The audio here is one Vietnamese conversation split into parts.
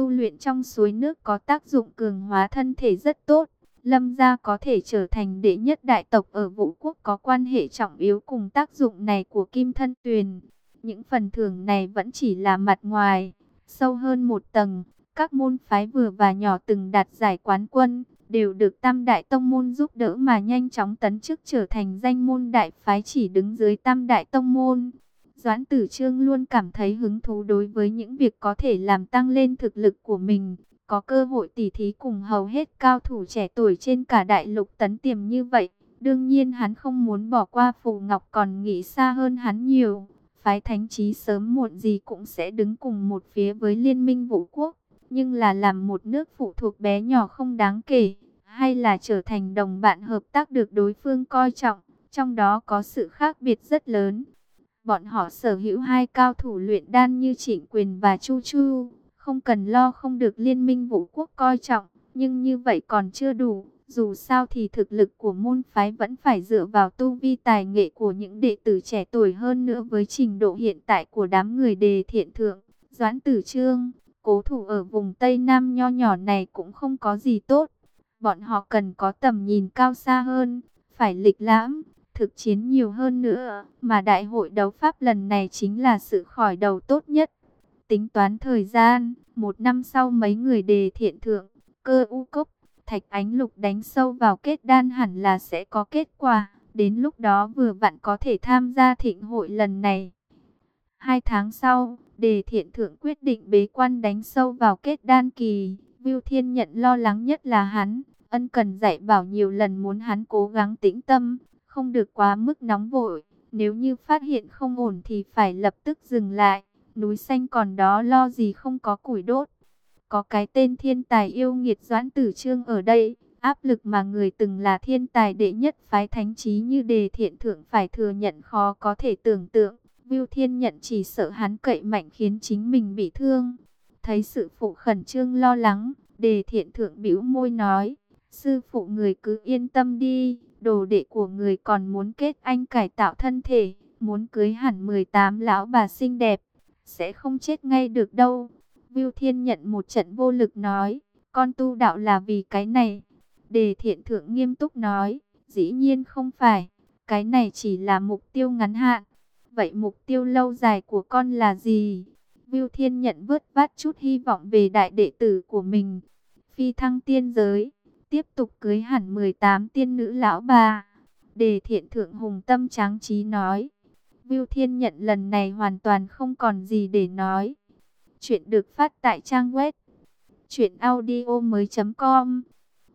tu luyện trong suối nước có tác dụng cường hóa thân thể rất tốt. Lâm gia có thể trở thành đệ nhất đại tộc ở vũ quốc có quan hệ trọng yếu cùng tác dụng này của kim thân tuyền. Những phần thưởng này vẫn chỉ là mặt ngoài, sâu hơn một tầng. Các môn phái vừa và nhỏ từng đạt giải quán quân, đều được tam đại tông môn giúp đỡ mà nhanh chóng tấn chức trở thành danh môn đại phái chỉ đứng dưới tam đại tông môn. Doãn tử trương luôn cảm thấy hứng thú đối với những việc có thể làm tăng lên thực lực của mình. Có cơ hội tỉ thí cùng hầu hết cao thủ trẻ tuổi trên cả đại lục tấn tiềm như vậy. Đương nhiên hắn không muốn bỏ qua Phù Ngọc còn nghĩ xa hơn hắn nhiều. Phái thánh trí sớm muộn gì cũng sẽ đứng cùng một phía với liên minh vũ quốc. Nhưng là làm một nước phụ thuộc bé nhỏ không đáng kể. Hay là trở thành đồng bạn hợp tác được đối phương coi trọng. Trong đó có sự khác biệt rất lớn. Bọn họ sở hữu hai cao thủ luyện đan như Trịnh Quyền và Chu Chu, không cần lo không được liên minh vũ quốc coi trọng, nhưng như vậy còn chưa đủ. Dù sao thì thực lực của môn phái vẫn phải dựa vào tu vi tài nghệ của những đệ tử trẻ tuổi hơn nữa với trình độ hiện tại của đám người đề thiện thượng. Doãn tử trương, cố thủ ở vùng Tây Nam nho nhỏ này cũng không có gì tốt. Bọn họ cần có tầm nhìn cao xa hơn, phải lịch lãm, thực chiến nhiều hơn nữa, mà đại hội đấu pháp lần này chính là sự khỏi đầu tốt nhất. Tính toán thời gian, một năm sau mấy người đề thiện thượng, cơ u cốc, thạch ánh lục đánh sâu vào kết đan hẳn là sẽ có kết quả, đến lúc đó vừa vặn có thể tham gia thịnh hội lần này. Hai tháng sau, đề thiện thượng quyết định bế quan đánh sâu vào kết đan kỳ, Viu Thiên nhận lo lắng nhất là hắn, ân cần dạy bảo nhiều lần muốn hắn cố gắng tĩnh tâm, không được quá mức nóng vội. Nếu như phát hiện không ổn thì phải lập tức dừng lại. Núi xanh còn đó lo gì không có củi đốt. Có cái tên thiên tài yêu nghiệt doãn tử trương ở đây. Áp lực mà người từng là thiên tài đệ nhất phái thánh trí như đề thiện thượng phải thừa nhận khó có thể tưởng tượng. Viu thiên nhận chỉ sợ hắn cậy mạnh khiến chính mình bị thương. Thấy sự phụ khẩn trương lo lắng, đề thiện thượng bĩu môi nói. Sư phụ người cứ yên tâm đi, đồ đệ của người còn muốn kết anh cải tạo thân thể, muốn cưới hẳn 18 lão bà xinh đẹp, sẽ không chết ngay được đâu. Viu Thiên nhận một trận vô lực nói, con tu đạo là vì cái này. Đề thiện thượng nghiêm túc nói, dĩ nhiên không phải, cái này chỉ là mục tiêu ngắn hạn. Vậy mục tiêu lâu dài của con là gì? Viu Thiên nhận vớt vát chút hy vọng về đại đệ tử của mình. Phi thăng tiên giới tiếp tục cưới hẳn 18 tiên nữ lão bà. Đề thiện thượng hùng tâm tráng trí nói. Viu Thiên nhận lần này hoàn toàn không còn gì để nói. Chuyện được phát tại trang web. Chuyện audio mới com.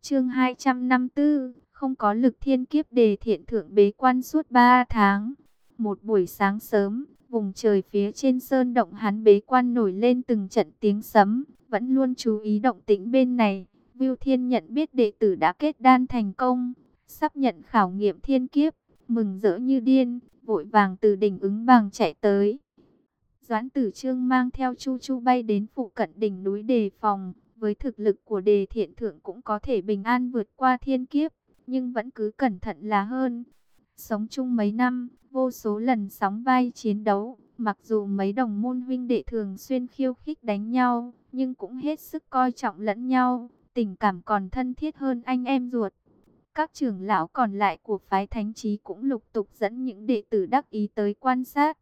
Chương 254. Không có lực thiên kiếp đề thiện thượng bế quan suốt 3 tháng. Một buổi sáng sớm, vùng trời phía trên sơn động hắn bế quan nổi lên từng trận tiếng sấm. Vẫn luôn chú ý động tĩnh bên này Viu Thiên nhận biết đệ tử đã kết đan thành công, sắp nhận khảo nghiệm thiên kiếp, mừng rỡ như điên, vội vàng từ đỉnh ứng bằng chạy tới. Doãn tử trương mang theo Chu Chu bay đến phụ cận đỉnh núi đề phòng, với thực lực của đề thiện thượng cũng có thể bình an vượt qua thiên kiếp, nhưng vẫn cứ cẩn thận là hơn. Sống chung mấy năm, vô số lần sóng vai chiến đấu, mặc dù mấy đồng môn huynh đệ thường xuyên khiêu khích đánh nhau, nhưng cũng hết sức coi trọng lẫn nhau tình cảm còn thân thiết hơn anh em ruột. Các trưởng lão còn lại của phái thánh trí cũng lục tục dẫn những đệ tử đắc ý tới quan sát.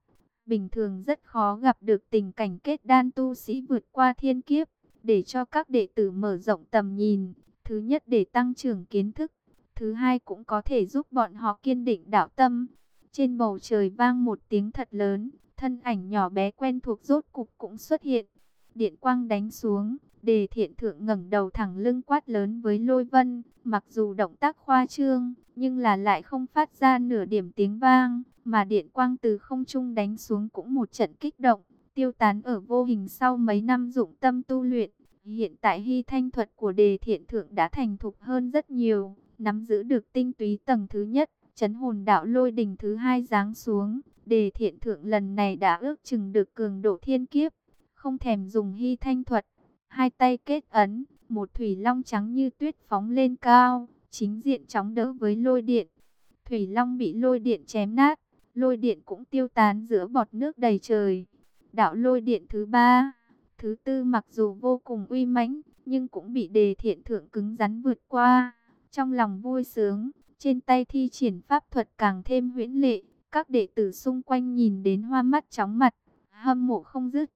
Bình thường rất khó gặp được tình cảnh kết đan tu sĩ vượt qua thiên kiếp, để cho các đệ tử mở rộng tầm nhìn. Thứ nhất để tăng trưởng kiến thức, thứ hai cũng có thể giúp bọn họ kiên định đạo tâm. Trên bầu trời vang một tiếng thật lớn, thân ảnh nhỏ bé quen thuộc rốt cục cũng xuất hiện. Điện quang đánh xuống, Đề thiện thượng ngẩng đầu thẳng lưng quát lớn với lôi vân, mặc dù động tác khoa trương, nhưng là lại không phát ra nửa điểm tiếng vang, mà điện quang từ không trung đánh xuống cũng một trận kích động, tiêu tán ở vô hình sau mấy năm dụng tâm tu luyện. Hiện tại hy thanh thuật của đề thiện thượng đã thành thục hơn rất nhiều, nắm giữ được tinh túy tầng thứ nhất, chấn hồn đạo lôi đỉnh thứ hai giáng xuống. Đề thiện thượng lần này đã ước chừng được cường độ thiên kiếp, không thèm dùng hy thanh thuật, hai tay kết ấn, một thủy long trắng như tuyết phóng lên cao, chính diện chóng đỡ với lôi điện. Thủy long bị lôi điện chém nát, lôi điện cũng tiêu tán giữa bọt nước đầy trời. Đạo lôi điện thứ ba, thứ tư mặc dù vô cùng uy mãnh, nhưng cũng bị đề thiện thượng cứng rắn vượt qua. Trong lòng vui sướng, trên tay thi triển pháp thuật càng thêm huyễn lệ, các đệ tử xung quanh nhìn đến hoa mắt chóng mặt, hâm mộ không dứt.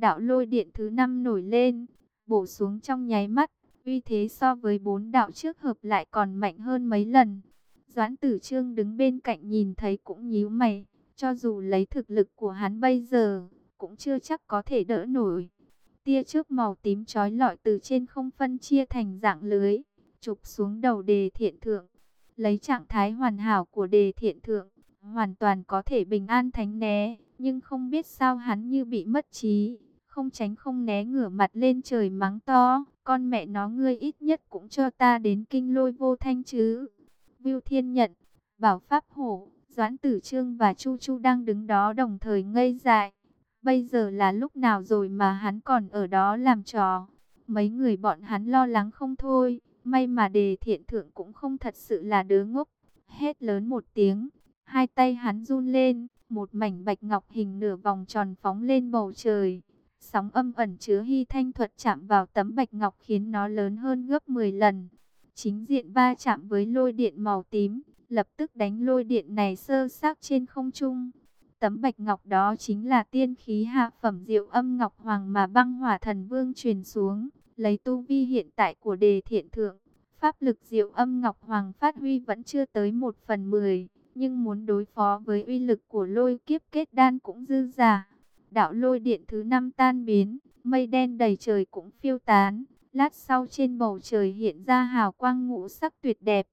Đạo lôi điện thứ năm nổi lên, bổ xuống trong nháy mắt, uy thế so với bốn đạo trước hợp lại còn mạnh hơn mấy lần. Doãn tử trương đứng bên cạnh nhìn thấy cũng nhíu mày, cho dù lấy thực lực của hắn bây giờ, cũng chưa chắc có thể đỡ nổi. Tia trước màu tím trói lọi từ trên không phân chia thành dạng lưới, chụp xuống đầu đề thiện thượng. Lấy trạng thái hoàn hảo của đề thiện thượng, hoàn toàn có thể bình an thánh né, nhưng không biết sao hắn như bị mất trí, không tránh không né ngửa mặt lên trời mắng to, con mẹ nó ngươi ít nhất cũng cho ta đến kinh lôi vô thanh chứ. Viu Thiên nhận, Bảo Pháp Hổ, Doãn Tử Trương và Chu Chu đang đứng đó đồng thời ngây dại. Bây giờ là lúc nào rồi mà hắn còn ở đó làm trò. Mấy người bọn hắn lo lắng không thôi. May mà đề thiện thượng cũng không thật sự là đứa ngốc. Hét lớn một tiếng. Hai tay hắn run lên. Một mảnh bạch ngọc hình nửa vòng tròn phóng lên bầu trời. Sóng âm ẩn chứa hy thanh thuật chạm vào tấm bạch ngọc khiến nó lớn hơn gấp 10 lần. Chính diện va chạm với lôi điện màu tím, lập tức đánh lôi điện này sơ xác trên không trung. Tấm bạch ngọc đó chính là tiên khí hạ phẩm diệu âm ngọc hoàng mà băng hỏa thần vương truyền xuống, lấy tu vi hiện tại của đề thiện thượng. Pháp lực diệu âm ngọc hoàng phát huy vẫn chưa tới một phần mười, nhưng muốn đối phó với uy lực của lôi kiếp kết đan cũng dư giả. Đạo lôi điện thứ năm tan biến, mây đen đầy trời cũng phiêu tán. Lát sau trên bầu trời hiện ra hào quang ngũ sắc tuyệt đẹp.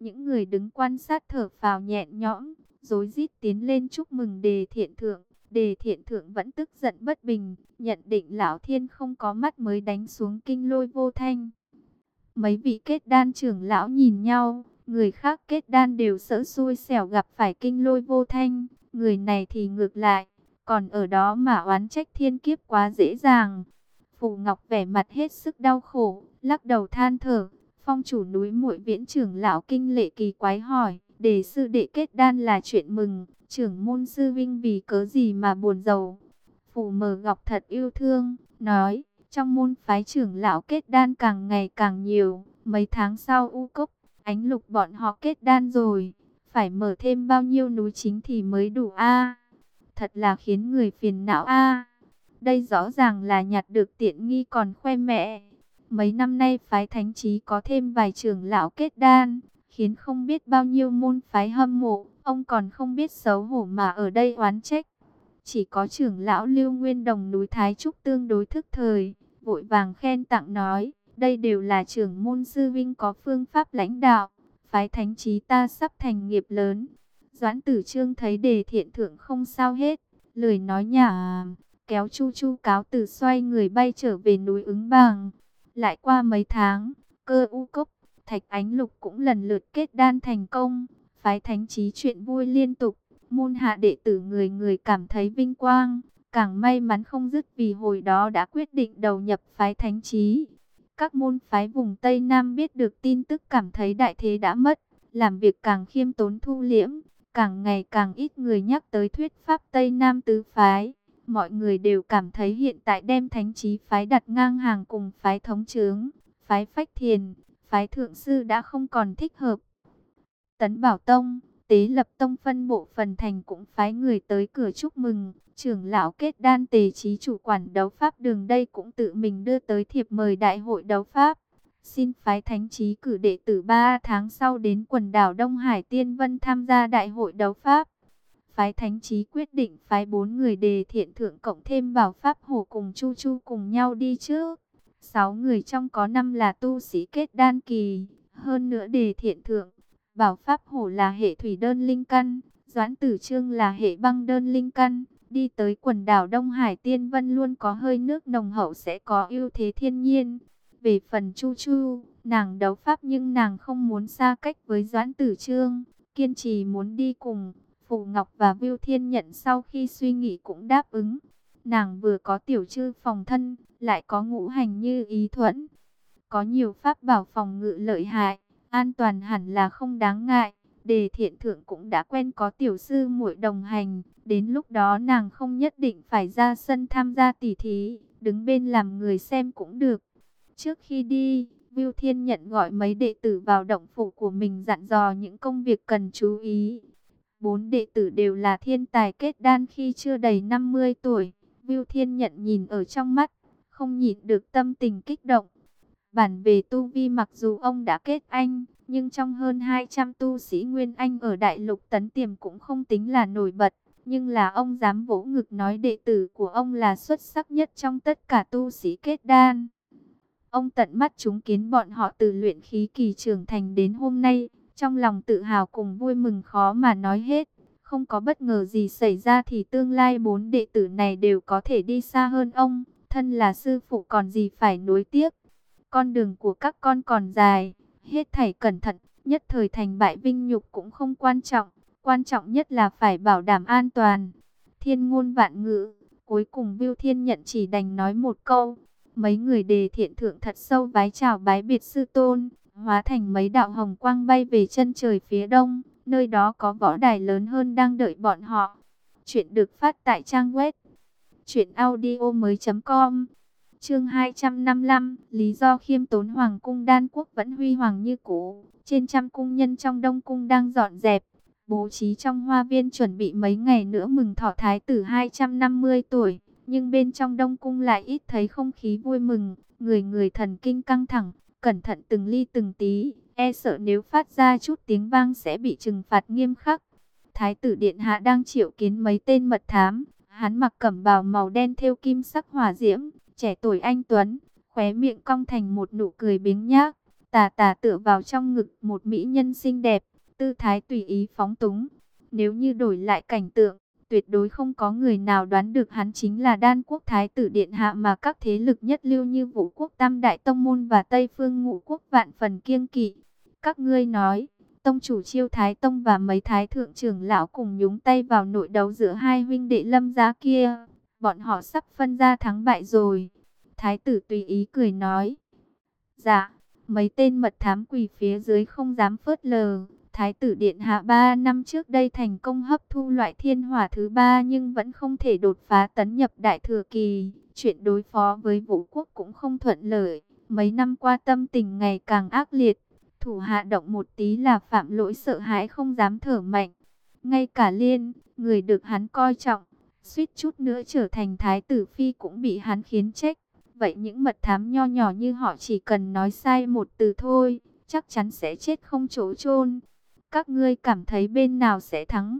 Những người đứng quan sát thở phào nhẹn nhõm, rối rít tiến lên chúc mừng đề thiện thượng. Đề thiện thượng vẫn tức giận bất bình, nhận định lão thiên không có mắt mới đánh xuống kinh lôi vô thanh. Mấy vị kết đan trưởng lão nhìn nhau, người khác kết đan đều sợ xui xẻo gặp phải kinh lôi vô thanh, người này thì ngược lại, còn ở đó mà oán trách thiên kiếp quá dễ dàng. Phù Ngọc vẻ mặt hết sức đau khổ, lắc đầu than thở, phong chủ núi muội viễn trưởng lão kinh lệ kỳ quái hỏi, Đề sư đệ kết đan là chuyện mừng, trưởng môn sư vinh vì cớ gì mà buồn giàu. phù mờ ngọc thật yêu thương, nói, trong môn phái trưởng lão kết đan càng ngày càng nhiều, mấy tháng sau u cốc, ánh lục bọn họ kết đan rồi, phải mở thêm bao nhiêu núi chính thì mới đủ a Thật là khiến người phiền não a Đây rõ ràng là nhặt được tiện nghi còn khoe mẹ. Mấy năm nay phái thánh trí có thêm vài trưởng lão kết đan, khiến không biết bao nhiêu môn phái hâm mộ, ông còn không biết xấu hổ mà ở đây oán trách. Chỉ có trưởng lão Lưu Nguyên Đồng núi Thái Trúc tương đối thức thời, vội vàng khen tặng nói, đây đều là trưởng môn sư vinh có phương pháp lãnh đạo, phái thánh trí ta sắp thành nghiệp lớn. Doãn tử trương thấy đề thiện thượng không sao hết, lời nói nhả, kéo chu chu cáo từ xoay người bay trở về núi ứng bàng. Lại qua mấy tháng, cơ u cốc Thạch Ánh Lục cũng lần lượt kết đan thành công, phái thánh trí chuyện vui liên tục, môn hạ đệ tử người người cảm thấy vinh quang, càng may mắn không dứt vì hồi đó đã quyết định đầu nhập phái thánh trí. Các môn phái vùng Tây Nam biết được tin tức cảm thấy đại thế đã mất, làm việc càng khiêm tốn thu liễm, càng ngày càng ít người nhắc tới thuyết pháp Tây Nam tứ phái. Mọi người đều cảm thấy hiện tại đem thánh trí phái đặt ngang hàng cùng phái thống trướng, phái phách thiền, phái thượng sư đã không còn thích hợp. Tấn Bảo Tông, Tế Lập Tông phân bộ phần thành cũng phái người tới cửa chúc mừng. Trưởng lão kết đan tề trí chủ quản đấu pháp đường đây cũng tự mình đưa tới thiệp mời đại hội đấu pháp. Xin phái thánh trí cử đệ tử 3 tháng sau đến quần đảo Đông Hải Tiên Vân tham gia đại hội đấu pháp. Phái thánh trí quyết định phái bốn người đề thiện thượng cộng thêm bảo pháp hồ cùng chu chu cùng nhau đi trước. Sáu người trong có năm là tu sĩ kết đan kỳ, hơn nữa đề thiện thượng. Bảo Pháp Hổ là hệ thủy đơn linh căn, Doãn Tử Trương là hệ băng đơn linh căn. Đi tới quần đảo Đông Hải Tiên Vân luôn có hơi nước nồng hậu sẽ có ưu thế thiên nhiên. Về phần Chu Chu, nàng đấu pháp nhưng nàng không muốn xa cách với Doãn Tử Trương, kiên trì muốn đi cùng. Phù Ngọc và Viu Thiên nhận sau khi suy nghĩ cũng đáp ứng. Nàng vừa có tiểu chư phòng thân, lại có ngũ hành như ý thuẫn. Có nhiều pháp bảo phòng ngự lợi hại, an toàn hẳn là không đáng ngại. Đề thiện thượng cũng đã quen có tiểu sư muội đồng hành, đến lúc đó nàng không nhất định phải ra sân tham gia tỉ thí, đứng bên làm người xem cũng được. Trước khi đi, Viu Thiên nhận gọi mấy đệ tử vào động phủ của mình dặn dò những công việc cần chú ý. Bốn đệ tử đều là thiên tài kết đan khi chưa đầy 50 tuổi. Viu Thiên nhận nhìn ở trong mắt, không nhịn được tâm tình kích động. Bản về tu vi mặc dù ông đã kết anh, nhưng trong hơn 200 tu sĩ Nguyên Anh ở Đại Lục Tấn Tiềm cũng không tính là nổi bật. Nhưng là ông dám vỗ ngực nói đệ tử của ông là xuất sắc nhất trong tất cả tu sĩ kết đan. Ông tận mắt chứng kiến bọn họ từ luyện khí kỳ trưởng thành đến hôm nay, trong lòng tự hào cùng vui mừng khó mà nói hết. Không có bất ngờ gì xảy ra thì tương lai bốn đệ tử này đều có thể đi xa hơn ông, thân là sư phụ còn gì phải nối tiếc. Con đường của các con còn dài, hết thảy cẩn thận, nhất thời thành bại vinh nhục cũng không quan trọng, quan trọng nhất là phải bảo đảm an toàn. Thiên ngôn vạn ngữ, cuối cùng Viu Thiên nhận chỉ đành nói một câu, Mấy người đề thiện thượng thật sâu vái chào bái biệt sư tôn, hóa thành mấy đạo hồng quang bay về chân trời phía đông, nơi đó có võ đài lớn hơn đang đợi bọn họ. Chuyện được phát tại trang web truyệnaudiomoi.com. Chương 255, lý do khiêm tốn hoàng cung đan quốc vẫn huy hoàng như cũ, trên trăm cung nhân trong Đông cung đang dọn dẹp, bố trí trong hoa viên chuẩn bị mấy ngày nữa mừng thọ thái tử 250 tuổi nhưng bên trong đông cung lại ít thấy không khí vui mừng, người người thần kinh căng thẳng, cẩn thận từng ly từng tí, e sợ nếu phát ra chút tiếng vang sẽ bị trừng phạt nghiêm khắc. Thái tử Điện Hạ đang triệu kiến mấy tên mật thám, hắn mặc cẩm bào màu đen thêu kim sắc hỏa diễm, trẻ tuổi anh Tuấn, khóe miệng cong thành một nụ cười biếng nhác, tà tà tựa vào trong ngực một mỹ nhân xinh đẹp, tư thái tùy ý phóng túng. Nếu như đổi lại cảnh tượng, tuyệt đối không có người nào đoán được hắn chính là đan quốc thái tử điện hạ mà các thế lực nhất lưu như vũ quốc tam đại tông môn và tây phương ngũ quốc vạn phần kiêng kỵ. Các ngươi nói, tông chủ chiêu thái tông và mấy thái thượng trưởng lão cùng nhúng tay vào nội đấu giữa hai huynh đệ lâm gia kia. Bọn họ sắp phân ra thắng bại rồi. Thái tử tùy ý cười nói. Dạ, mấy tên mật thám quỳ phía dưới không dám phớt lờ. Thái tử Điện Hạ 3 năm trước đây thành công hấp thu loại thiên hỏa thứ ba nhưng vẫn không thể đột phá tấn nhập đại thừa kỳ. Chuyện đối phó với vũ quốc cũng không thuận lợi. Mấy năm qua tâm tình ngày càng ác liệt. Thủ hạ động một tí là phạm lỗi sợ hãi không dám thở mạnh. Ngay cả liên, người được hắn coi trọng, suýt chút nữa trở thành thái tử phi cũng bị hắn khiến trách. Vậy những mật thám nho nhỏ như họ chỉ cần nói sai một từ thôi, chắc chắn sẽ chết không chỗ chôn các ngươi cảm thấy bên nào sẽ thắng?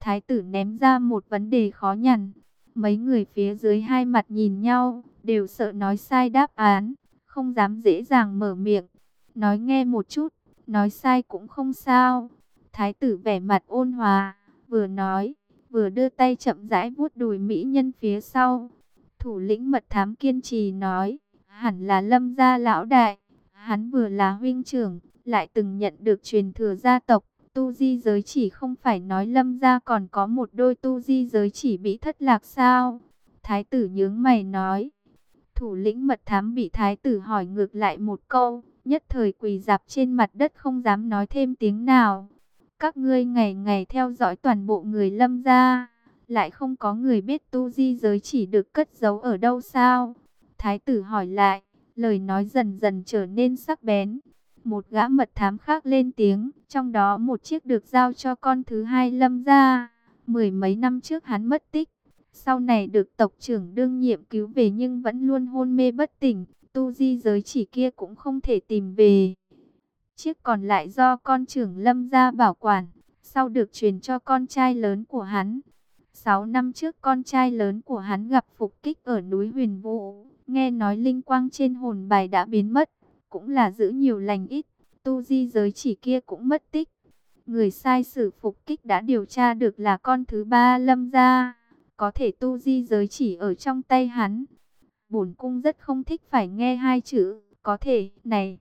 Thái tử ném ra một vấn đề khó nhằn. Mấy người phía dưới hai mặt nhìn nhau, đều sợ nói sai đáp án, không dám dễ dàng mở miệng. Nói nghe một chút, nói sai cũng không sao. Thái tử vẻ mặt ôn hòa, vừa nói, vừa đưa tay chậm rãi vuốt đùi mỹ nhân phía sau. Thủ lĩnh mật thám kiên trì nói, hẳn là lâm gia lão đại. Hắn vừa là huynh trưởng, lại từng nhận được truyền thừa gia tộc, tu di giới chỉ không phải nói lâm gia còn có một đôi tu di giới chỉ bị thất lạc sao? Thái tử nhướng mày nói. Thủ lĩnh mật thám bị thái tử hỏi ngược lại một câu, nhất thời quỳ dạp trên mặt đất không dám nói thêm tiếng nào. Các ngươi ngày ngày theo dõi toàn bộ người lâm gia, lại không có người biết tu di giới chỉ được cất giấu ở đâu sao? Thái tử hỏi lại, lời nói dần dần trở nên sắc bén. Một gã mật thám khác lên tiếng, trong đó một chiếc được giao cho con thứ hai lâm ra. Mười mấy năm trước hắn mất tích, sau này được tộc trưởng đương nhiệm cứu về nhưng vẫn luôn hôn mê bất tỉnh, tu di giới chỉ kia cũng không thể tìm về. Chiếc còn lại do con trưởng lâm ra bảo quản, sau được truyền cho con trai lớn của hắn. Sáu năm trước con trai lớn của hắn gặp phục kích ở núi Huyền Vũ, nghe nói linh quang trên hồn bài đã biến mất cũng là giữ nhiều lành ít, tu di giới chỉ kia cũng mất tích. Người sai sử phục kích đã điều tra được là con thứ ba lâm gia, có thể tu di giới chỉ ở trong tay hắn. Bổn cung rất không thích phải nghe hai chữ, có thể, này.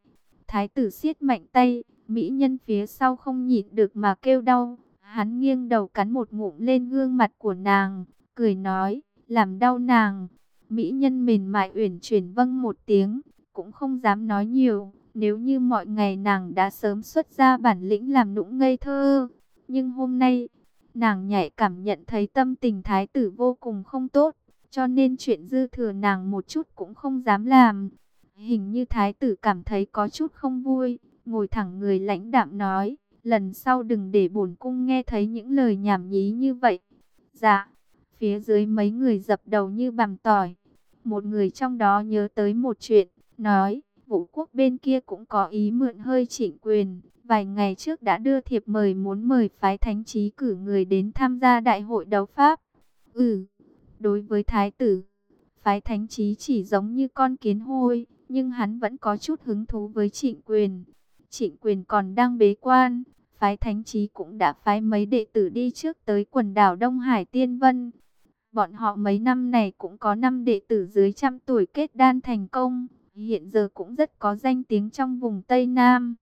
Thái tử siết mạnh tay, mỹ nhân phía sau không nhịn được mà kêu đau. Hắn nghiêng đầu cắn một ngụm lên gương mặt của nàng, cười nói, làm đau nàng. Mỹ nhân mềm mại uyển chuyển vâng một tiếng, cũng không dám nói nhiều. Nếu như mọi ngày nàng đã sớm xuất ra bản lĩnh làm nũng ngây thơ. Nhưng hôm nay, nàng nhạy cảm nhận thấy tâm tình thái tử vô cùng không tốt. cho nên chuyện dư thừa nàng một chút cũng không dám làm. Hình như thái tử cảm thấy có chút không vui, ngồi thẳng người lãnh đạm nói, lần sau đừng để bổn cung nghe thấy những lời nhảm nhí như vậy. Dạ, phía dưới mấy người dập đầu như bằm tỏi. Một người trong đó nhớ tới một chuyện, nói, vũ quốc bên kia cũng có ý mượn hơi chỉnh quyền. Vài ngày trước đã đưa thiệp mời muốn mời phái thánh trí cử người đến tham gia đại hội đấu Pháp. Ừ, đối với thái tử, phái thánh trí chỉ giống như con kiến hôi, nhưng hắn vẫn có chút hứng thú với trịnh quyền. Trịnh quyền còn đang bế quan, phái thánh trí cũng đã phái mấy đệ tử đi trước tới quần đảo Đông Hải Tiên Vân. Bọn họ mấy năm này cũng có năm đệ tử dưới trăm tuổi kết đan thành công, hiện giờ cũng rất có danh tiếng trong vùng Tây Nam.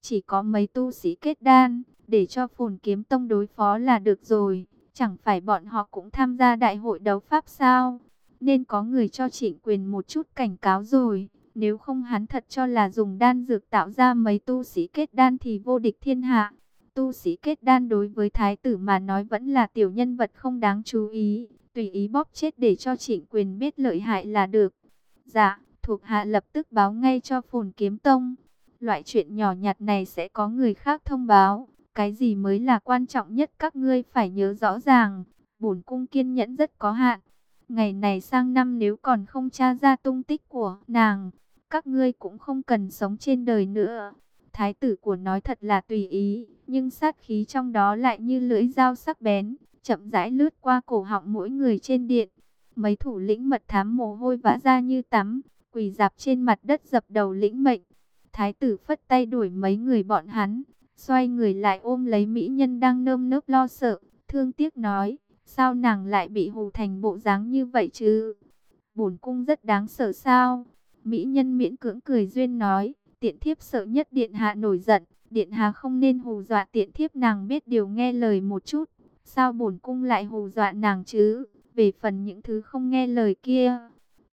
Chỉ có mấy tu sĩ kết đan, để cho phồn kiếm tông đối phó là được rồi, chẳng phải bọn họ cũng tham gia đại hội đấu pháp sao? Nên có người cho trịnh quyền một chút cảnh cáo rồi. Nếu không hắn thật cho là dùng đan dược tạo ra mấy tu sĩ kết đan thì vô địch thiên hạ. Tu sĩ kết đan đối với thái tử mà nói vẫn là tiểu nhân vật không đáng chú ý. Tùy ý bóp chết để cho trịnh quyền biết lợi hại là được. Dạ, thuộc hạ lập tức báo ngay cho phồn kiếm tông. Loại chuyện nhỏ nhặt này sẽ có người khác thông báo. Cái gì mới là quan trọng nhất các ngươi phải nhớ rõ ràng. Bổn cung kiên nhẫn rất có hạn. Ngày này sang năm nếu còn không tra ra tung tích của nàng, các ngươi cũng không cần sống trên đời nữa. Thái tử của nói thật là tùy ý, nhưng sát khí trong đó lại như lưỡi dao sắc bén, chậm rãi lướt qua cổ họng mỗi người trên điện. Mấy thủ lĩnh mật thám mồ hôi vã ra như tắm, quỳ dạp trên mặt đất dập đầu lĩnh mệnh. Thái tử phất tay đuổi mấy người bọn hắn, xoay người lại ôm lấy mỹ nhân đang nơm nớp lo sợ, thương tiếc nói, sao nàng lại bị hù thành bộ dáng như vậy chứ? Bổn cung rất đáng sợ sao? Mỹ nhân miễn cưỡng cười duyên nói, tiện thiếp sợ nhất điện hạ nổi giận, điện hạ không nên hù dọa tiện thiếp nàng biết điều nghe lời một chút, sao bổn cung lại hù dọa nàng chứ, về phần những thứ không nghe lời kia.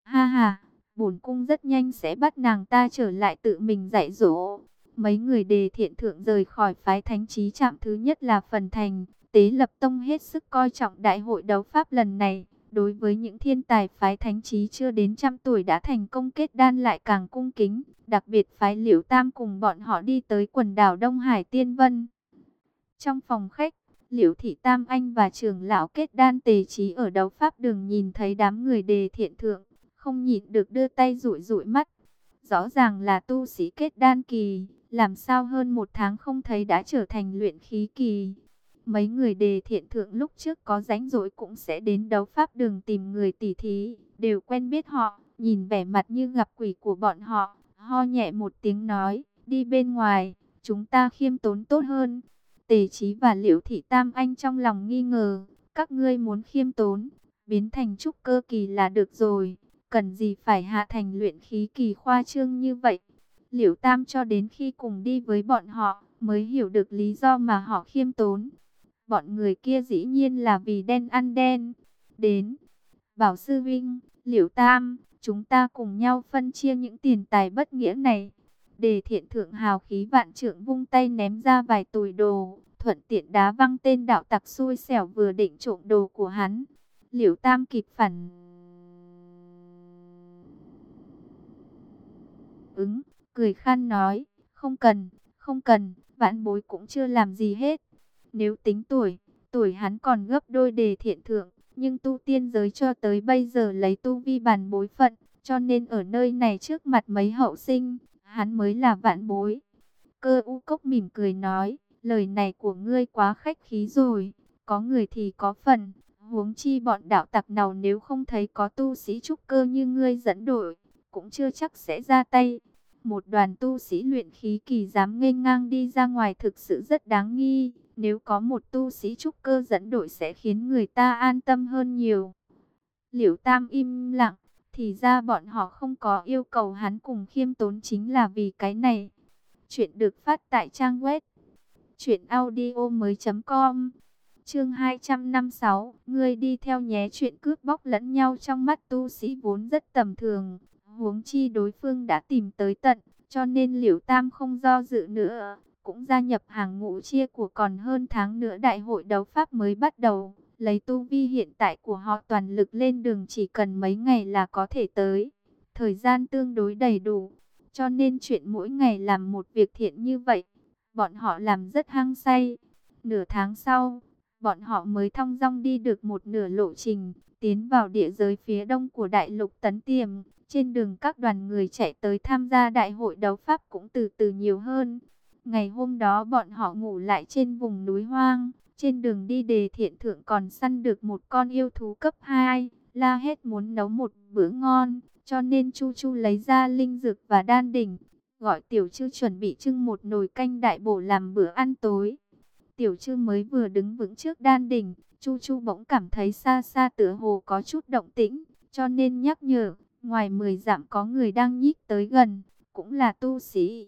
Ha ha, bổn cung rất nhanh sẽ bắt nàng ta trở lại tự mình dạy dỗ. Mấy người đề thiện thượng rời khỏi phái thánh trí trạm thứ nhất là phần thành, tế lập tông hết sức coi trọng đại hội đấu pháp lần này. Đối với những thiên tài phái thánh trí chưa đến trăm tuổi đã thành công kết đan lại càng cung kính, đặc biệt phái liễu tam cùng bọn họ đi tới quần đảo Đông Hải Tiên Vân. Trong phòng khách, liễu thị tam anh và trưởng lão kết đan tề trí ở đấu pháp đường nhìn thấy đám người đề thiện thượng, không nhịn được đưa tay rụi rụi mắt. Rõ ràng là tu sĩ kết đan kỳ, làm sao hơn một tháng không thấy đã trở thành luyện khí kỳ. Mấy người đề thiện thượng lúc trước có rảnh rỗi cũng sẽ đến đấu pháp đường tìm người tỉ thí, đều quen biết họ, nhìn vẻ mặt như gặp quỷ của bọn họ, ho nhẹ một tiếng nói, đi bên ngoài, chúng ta khiêm tốn tốt hơn. Tề trí và liễu thị tam anh trong lòng nghi ngờ, các ngươi muốn khiêm tốn, biến thành trúc cơ kỳ là được rồi, cần gì phải hạ thành luyện khí kỳ khoa trương như vậy. Liễu tam cho đến khi cùng đi với bọn họ, mới hiểu được lý do mà họ khiêm tốn. Bọn người kia dĩ nhiên là vì đen ăn đen. Đến, bảo sư vinh, liễu tam, chúng ta cùng nhau phân chia những tiền tài bất nghĩa này. Đề thiện thượng hào khí vạn trượng vung tay ném ra vài tùi đồ, thuận tiện đá văng tên đạo tặc xui xẻo vừa định trộm đồ của hắn. Liễu tam kịp phản ứng, cười khan nói, không cần, không cần, vãn bối cũng chưa làm gì hết. Nếu tính tuổi, tuổi hắn còn gấp đôi đề thiện thượng, nhưng tu tiên giới cho tới bây giờ lấy tu vi bàn bối phận, cho nên ở nơi này trước mặt mấy hậu sinh, hắn mới là vạn bối. Cơ u cốc mỉm cười nói, lời này của ngươi quá khách khí rồi, có người thì có phần, huống chi bọn đạo tặc nào nếu không thấy có tu sĩ trúc cơ như ngươi dẫn đội, cũng chưa chắc sẽ ra tay. Một đoàn tu sĩ luyện khí kỳ dám nghênh ngang đi ra ngoài thực sự rất đáng nghi. Nếu có một tu sĩ trúc cơ dẫn đội sẽ khiến người ta an tâm hơn nhiều. Liễu Tam im lặng, thì ra bọn họ không có yêu cầu hắn cùng khiêm tốn chính là vì cái này. Chuyện được phát tại trang web truyệnaudiomoi.com. Chương 256, ngươi đi theo nhé chuyện cướp bóc lẫn nhau trong mắt tu sĩ vốn rất tầm thường, huống chi đối phương đã tìm tới tận, cho nên Liễu Tam không do dự nữa, cũng gia nhập hàng ngũ chia của còn hơn tháng nữa đại hội đấu pháp mới bắt đầu. Lấy tu vi hiện tại của họ toàn lực lên đường chỉ cần mấy ngày là có thể tới. Thời gian tương đối đầy đủ. Cho nên chuyện mỗi ngày làm một việc thiện như vậy, bọn họ làm rất hăng say. Nửa tháng sau, bọn họ mới thong dong đi được một nửa lộ trình, tiến vào địa giới phía đông của đại lục Tấn Tiềm. Trên đường các đoàn người chạy tới tham gia đại hội đấu pháp cũng từ từ nhiều hơn. Ngày hôm đó bọn họ ngủ lại trên vùng núi hoang, trên đường đi đề thiện thượng còn săn được một con yêu thú cấp 2, la hết muốn nấu một bữa ngon, cho nên Chu Chu lấy ra linh dược và đan đỉnh, gọi tiểu chư chuẩn bị trưng một nồi canh đại bổ làm bữa ăn tối. Tiểu chư mới vừa đứng vững trước đan đỉnh, Chu Chu bỗng cảm thấy xa xa tựa hồ có chút động tĩnh, cho nên nhắc nhở, ngoài 10 dặm có người đang nhích tới gần, cũng là tu sĩ.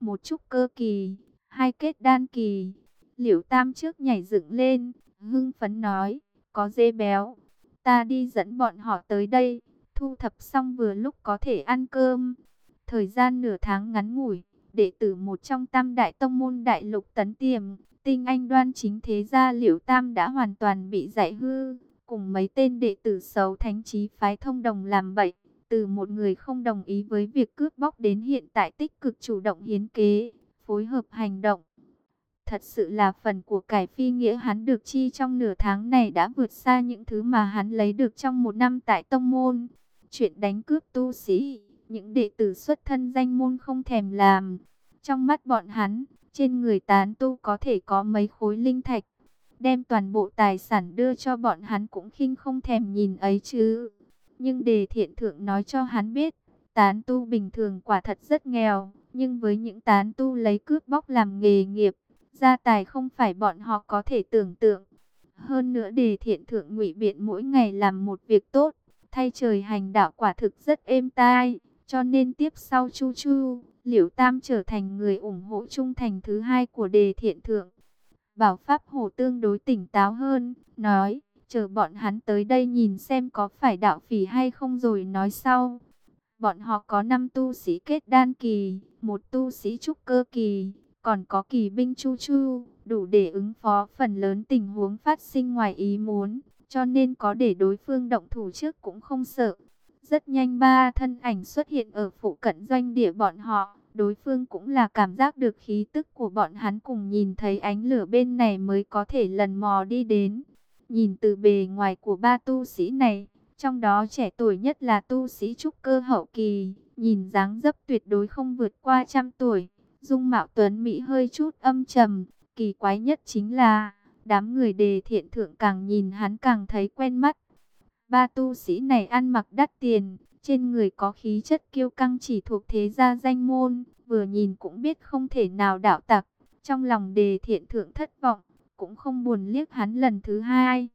Một chút cơ kỳ, hai kết đan kỳ. Liễu Tam trước nhảy dựng lên, hưng phấn nói, có dê béo, ta đi dẫn bọn họ tới đây, thu thập xong vừa lúc có thể ăn cơm. Thời gian nửa tháng ngắn ngủi, đệ tử một trong tam đại tông môn đại lục tấn tiềm, tinh anh đoan chính thế gia liễu tam đã hoàn toàn bị dạy hư, cùng mấy tên đệ tử xấu thánh trí phái thông đồng làm bậy. Từ một người không đồng ý với việc cướp bóc đến hiện tại tích cực chủ động hiến kế, phối hợp hành động. Thật sự là phần của cải phi nghĩa hắn được chi trong nửa tháng này đã vượt xa những thứ mà hắn lấy được trong một năm tại tông môn. Chuyện đánh cướp tu sĩ, những đệ tử xuất thân danh môn không thèm làm. Trong mắt bọn hắn, trên người tán tu có thể có mấy khối linh thạch. Đem toàn bộ tài sản đưa cho bọn hắn cũng khinh không thèm nhìn ấy chứ. Nhưng đề thiện thượng nói cho hắn biết, tán tu bình thường quả thật rất nghèo. Nhưng với những tán tu lấy cướp bóc làm nghề nghiệp, gia tài không phải bọn họ có thể tưởng tượng. Hơn nữa đề thiện thượng ngụy biện mỗi ngày làm một việc tốt, thay trời hành đạo quả thực rất êm tai, cho nên tiếp sau Chu Chu, Liễu Tam trở thành người ủng hộ trung thành thứ hai của đề thiện thượng. Bảo Pháp Hồ tương đối tỉnh táo hơn, nói, chờ bọn hắn tới đây nhìn xem có phải đạo phỉ hay không rồi nói sau. Bọn họ có 5 tu sĩ kết đan kỳ, một tu sĩ trúc cơ kỳ, còn có kỳ binh chu chu, đủ để ứng phó phần lớn tình huống phát sinh ngoài ý muốn, cho nên có để đối phương động thủ trước cũng không sợ. Rất nhanh ba thân ảnh xuất hiện ở phụ cận doanh địa bọn họ, đối phương cũng là cảm giác được khí tức của bọn hắn cùng nhìn thấy ánh lửa bên này mới có thể lần mò đi đến. Nhìn từ bề ngoài của ba tu sĩ này, trong đó trẻ tuổi nhất là tu sĩ trúc cơ hậu kỳ, nhìn dáng dấp tuyệt đối không vượt qua trăm tuổi. Dung mạo tuấn Mỹ hơi chút âm trầm, kỳ quái nhất chính là, đám người đề thiện thượng càng nhìn hắn càng thấy quen mắt. Ba tu sĩ này ăn mặc đắt tiền, trên người có khí chất kiêu căng chỉ thuộc thế gia danh môn, vừa nhìn cũng biết không thể nào đạo tặc. Trong lòng đề thiện thượng thất vọng, cũng không buồn liếc hắn lần thứ hai.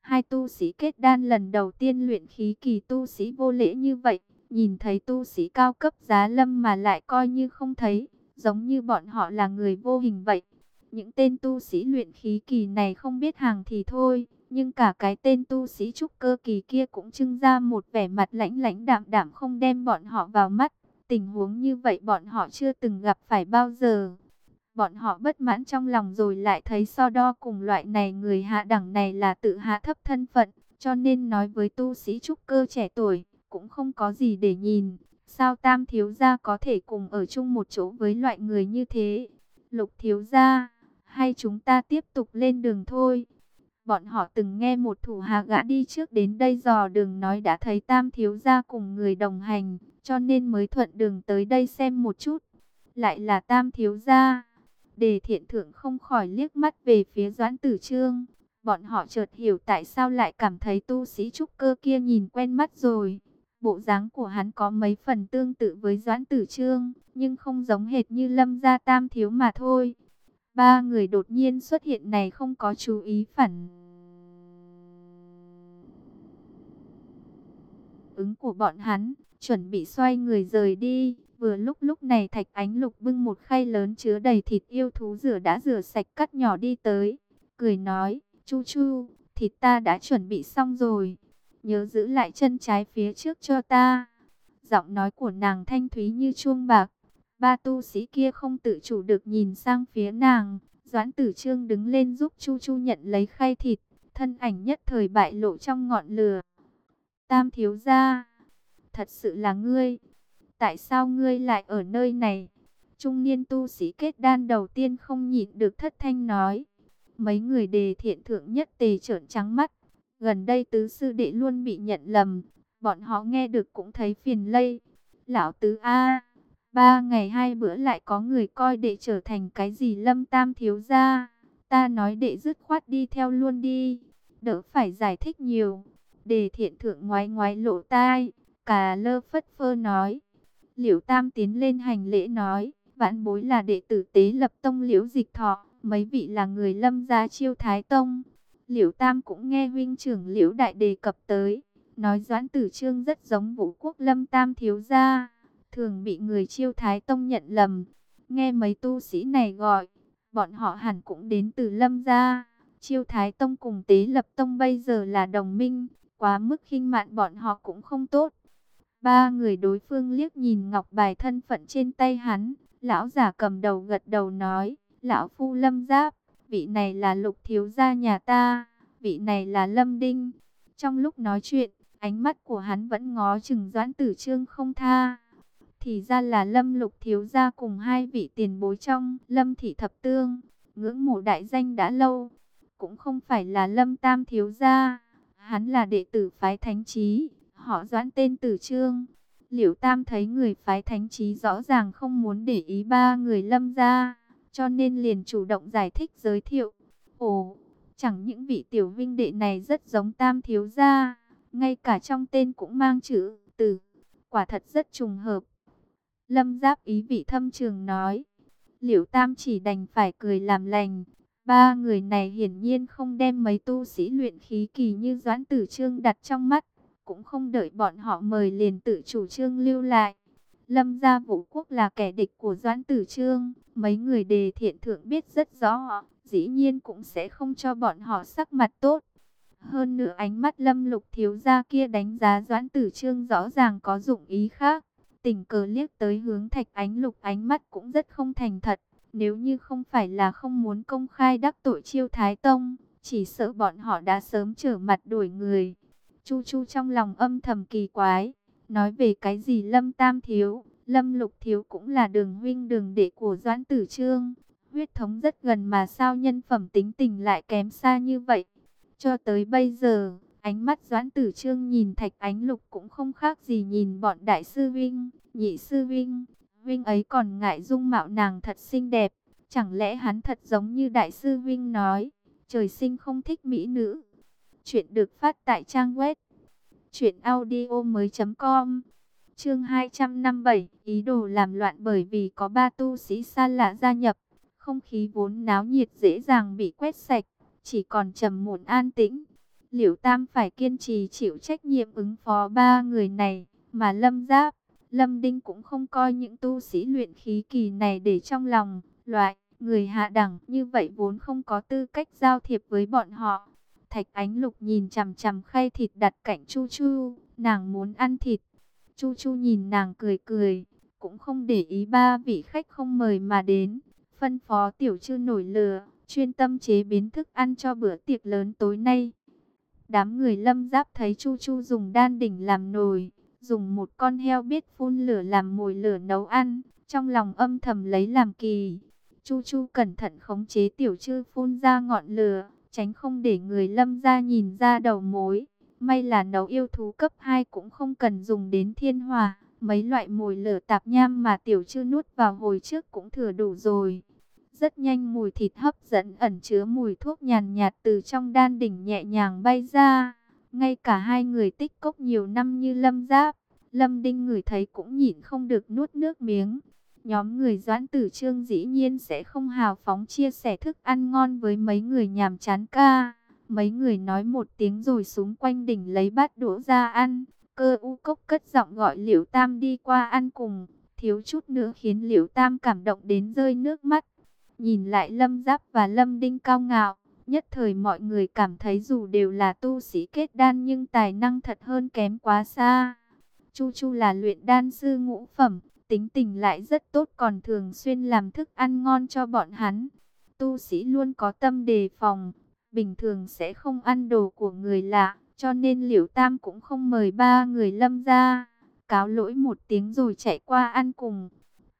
Hai tu sĩ kết đan lần đầu tiên luyện khí kỳ tu sĩ vô lễ như vậy, nhìn thấy tu sĩ cao cấp giá lâm mà lại coi như không thấy, giống như bọn họ là người vô hình vậy. Những tên tu sĩ luyện khí kỳ này không biết hàng thì thôi, nhưng cả cái tên tu sĩ trúc cơ kỳ kia cũng trưng ra một vẻ mặt lãnh lãnh đạm đạm không đem bọn họ vào mắt. Tình huống như vậy bọn họ chưa từng gặp phải bao giờ. Bọn họ bất mãn trong lòng rồi lại thấy so đo cùng loại này người hạ đẳng này là tự hạ thấp thân phận, cho nên nói với tu sĩ trúc cơ trẻ tuổi, cũng không có gì để nhìn. Sao tam thiếu gia có thể cùng ở chung một chỗ với loại người như thế? Lục thiếu gia, hay chúng ta tiếp tục lên đường thôi? Bọn họ từng nghe một thủ hạ gã đi trước đến đây dò đường nói đã thấy tam thiếu gia cùng người đồng hành, cho nên mới thuận đường tới đây xem một chút. Lại là tam thiếu gia. Đề thiện thượng không khỏi liếc mắt về phía doãn tử trương. Bọn họ chợt hiểu tại sao lại cảm thấy tu sĩ trúc cơ kia nhìn quen mắt rồi. Bộ dáng của hắn có mấy phần tương tự với doãn tử trương, nhưng không giống hệt như lâm gia tam thiếu mà thôi. Ba người đột nhiên xuất hiện này không có chú ý phản ứng của bọn hắn, chuẩn bị xoay người rời đi. Vừa lúc lúc này Thạch Ánh Lục bưng một khay lớn chứa đầy thịt yêu thú rửa đã rửa sạch cắt nhỏ đi tới, cười nói, "Chu Chu, thịt ta đã chuẩn bị xong rồi, nhớ giữ lại chân trái phía trước cho ta." Giọng nói của nàng thanh thúy như chuông bạc. Ba tu sĩ kia không tự chủ được nhìn sang phía nàng. Doãn Tử Trương đứng lên giúp Chu Chu nhận lấy khay thịt, thân ảnh nhất thời bại lộ trong ngọn lửa. Tam thiếu gia, thật sự là ngươi. Tại sao ngươi lại ở nơi này? Trung niên tu sĩ kết đan đầu tiên không nhịn được thất thanh nói. Mấy người đề thiện thượng nhất tề trợn trắng mắt. Gần đây tứ sư đệ luôn bị nhận lầm. Bọn họ nghe được cũng thấy phiền lây. Lão tứ A, ba ngày hai bữa lại có người coi đệ trở thành cái gì lâm tam thiếu gia. Ta nói đệ dứt khoát đi theo luôn đi. Đỡ phải giải thích nhiều. Đề thiện thượng ngoái ngoái lộ tai. Cà lơ phất phơ nói. Liễu Tam tiến lên hành lễ nói, vãn bối là đệ tử tế lập tông Liễu Dịch Thọ, mấy vị là người lâm gia chiêu Thái Tông. Liễu Tam cũng nghe huynh trưởng Liễu Đại đề cập tới, nói Doãn Tử Trương rất giống Vũ Quốc Lâm Tam thiếu gia, thường bị người chiêu Thái Tông nhận lầm. Nghe mấy tu sĩ này gọi, bọn họ hẳn cũng đến từ Lâm gia. Chiêu Thái Tông cùng Tế Lập Tông bây giờ là đồng minh, quá mức khinh mạn bọn họ cũng không tốt. Ba người đối phương liếc nhìn ngọc bài thân phận trên tay hắn. Lão giả cầm đầu gật đầu nói, lão phu lâm giáp, vị này là lục thiếu gia nhà ta, vị này là lâm đinh. Trong lúc nói chuyện, ánh mắt của hắn vẫn ngó chừng doãn tử trương không tha. Thì ra là lâm lục thiếu gia cùng hai vị tiền bối trong lâm thị thập tương, ngưỡng mộ đại danh đã lâu. Cũng không phải là lâm tam thiếu gia, hắn là đệ tử phái thánh trí, họ doãn tên Tử Trương. Liễu Tam thấy người phái thánh trí rõ ràng không muốn để ý ba người lâm ra, cho nên liền chủ động giải thích giới thiệu. Ồ, chẳng những vị tiểu vinh đệ này rất giống Tam thiếu gia, ngay cả trong tên cũng mang chữ Tử, quả thật rất trùng hợp. Lâm Giáp ý vị thâm trường nói, Liễu Tam chỉ đành phải cười làm lành. Ba người này hiển nhiên không đem mấy tu sĩ luyện khí kỳ như Doãn Tử Trương đặt trong mắt cũng không đợi bọn họ mời liền tự chủ trương lưu lại. Lâm gia vũ quốc là kẻ địch của Doãn Tử Trương, mấy người đề thiện thượng biết rất rõ, dĩ nhiên cũng sẽ không cho bọn họ sắc mặt tốt. Hơn nữa ánh mắt lâm lục thiếu gia kia đánh giá Doãn Tử Trương rõ ràng có dụng ý khác. Tình cờ liếc tới hướng thạch ánh lục ánh mắt cũng rất không thành thật. Nếu như không phải là không muốn công khai đắc tội chiêu Thái Tông, chỉ sợ bọn họ đã sớm trở mặt đuổi người. Chu Chu trong lòng âm thầm kỳ quái, nói về cái gì Lâm Tam Thiếu, Lâm Lục Thiếu cũng là đường huynh đường đệ của Doãn Tử Trương. Huyết thống rất gần mà sao nhân phẩm tính tình lại kém xa như vậy. Cho tới bây giờ, ánh mắt Doãn Tử Trương nhìn Thạch Ánh Lục cũng không khác gì nhìn bọn đại sư huynh nhị sư huynh huynh ấy còn ngại dung mạo nàng thật xinh đẹp. Chẳng lẽ hắn thật giống như đại sư huynh nói, trời sinh không thích mỹ nữ. Chuyện được phát tại trang web truyệnaudiomoi.com. Chương 257, ý đồ làm loạn bởi vì có ba tu sĩ xa lạ gia nhập, không khí vốn náo nhiệt dễ dàng bị quét sạch, chỉ còn trầm muộn an tĩnh. Liễu Tam phải kiên trì chịu trách nhiệm ứng phó ba người này, mà Lâm Giáp, Lâm Đinh cũng không coi những tu sĩ luyện khí kỳ này để trong lòng, loại người hạ đẳng như vậy vốn không có tư cách giao thiệp với bọn họ. Thạch Ánh Lục nhìn chằm chằm khay thịt đặt cạnh Chu Chu, nàng muốn ăn thịt. Chu Chu nhìn nàng cười cười, cũng không để ý ba vị khách không mời mà đến. Phân phó tiểu chư nổi lửa, chuyên tâm chế biến thức ăn cho bữa tiệc lớn tối nay. Đám người lâm giáp thấy Chu Chu dùng đan đỉnh làm nồi, dùng một con heo biết phun lửa làm mồi lửa nấu ăn, trong lòng âm thầm lấy làm kỳ. Chu Chu cẩn thận khống chế tiểu chư phun ra ngọn lửa, tránh không để người lâm ra nhìn ra đầu mối. May là nấu yêu thú cấp 2 cũng không cần dùng đến thiên hòa, mấy loại mùi lửa tạp nham mà tiểu chư nuốt vào hồi trước cũng thừa đủ rồi. Rất nhanh mùi thịt hấp dẫn ẩn chứa mùi thuốc nhàn nhạt từ trong đan đỉnh nhẹ nhàng bay ra. Ngay cả hai người tích cốc nhiều năm như lâm giáp, lâm đinh ngửi thấy cũng nhịn không được nuốt nước miếng. Nhóm người doãn tử trương dĩ nhiên sẽ không hào phóng chia sẻ thức ăn ngon với mấy người nhàm chán ca. Mấy người nói một tiếng rồi xuống quanh đỉnh lấy bát đũa ra ăn. Cơ u cốc cất giọng gọi liễu tam đi qua ăn cùng. Thiếu chút nữa khiến liễu tam cảm động đến rơi nước mắt. Nhìn lại lâm giáp và lâm đinh cao ngạo. Nhất thời mọi người cảm thấy dù đều là tu sĩ kết đan nhưng tài năng thật hơn kém quá xa. Chu Chu là luyện đan sư ngũ phẩm, tính tình lại rất tốt còn thường xuyên làm thức ăn ngon cho bọn hắn. Tu sĩ luôn có tâm đề phòng, bình thường sẽ không ăn đồ của người lạ, cho nên Liễu Tam cũng không mời ba người lâm ra. Cáo lỗi một tiếng rồi chạy qua ăn cùng.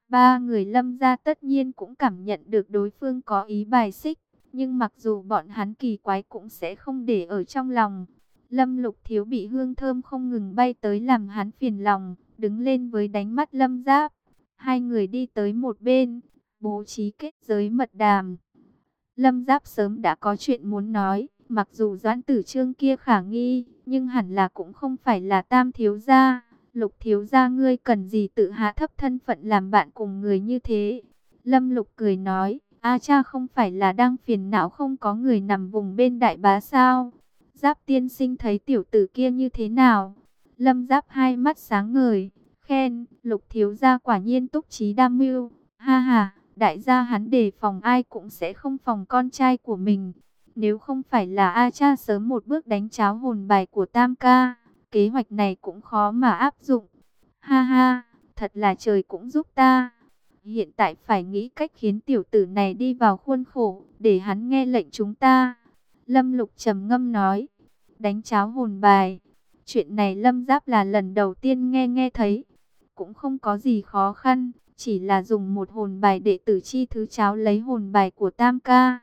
Ba người lâm ra tất nhiên cũng cảm nhận được đối phương có ý bài xích, nhưng mặc dù bọn hắn kỳ quái cũng sẽ không để ở trong lòng. Lâm lục thiếu bị hương thơm không ngừng bay tới làm hắn phiền lòng, đứng lên với đánh mắt lâm giáp. Hai người đi tới một bên, bố trí kết giới mật đàm. Lâm giáp sớm đã có chuyện muốn nói, mặc dù doãn tử trương kia khả nghi, nhưng hẳn là cũng không phải là tam thiếu gia. Lục thiếu gia ngươi cần gì tự hạ thấp thân phận làm bạn cùng người như thế. Lâm lục cười nói, A cha không phải là đang phiền não không có người nằm vùng bên đại bá sao. Giáp tiên sinh thấy tiểu tử kia như thế nào? Lâm giáp hai mắt sáng ngời, khen, lục thiếu gia quả nhiên túc trí đam mưu. Ha ha, đại gia hắn đề phòng ai cũng sẽ không phòng con trai của mình. Nếu không phải là A cha sớm một bước đánh cháo hồn bài của Tam ca, kế hoạch này cũng khó mà áp dụng. Ha ha, thật là trời cũng giúp ta. Hiện tại phải nghĩ cách khiến tiểu tử này đi vào khuôn khổ, để hắn nghe lệnh chúng ta. Lâm Lục trầm ngâm nói, đánh cháo hồn bài. Chuyện này Lâm Giáp là lần đầu tiên nghe nghe thấy. Cũng không có gì khó khăn, chỉ là dùng một hồn bài đệ tử chi thứ cháo lấy hồn bài của Tam Ca.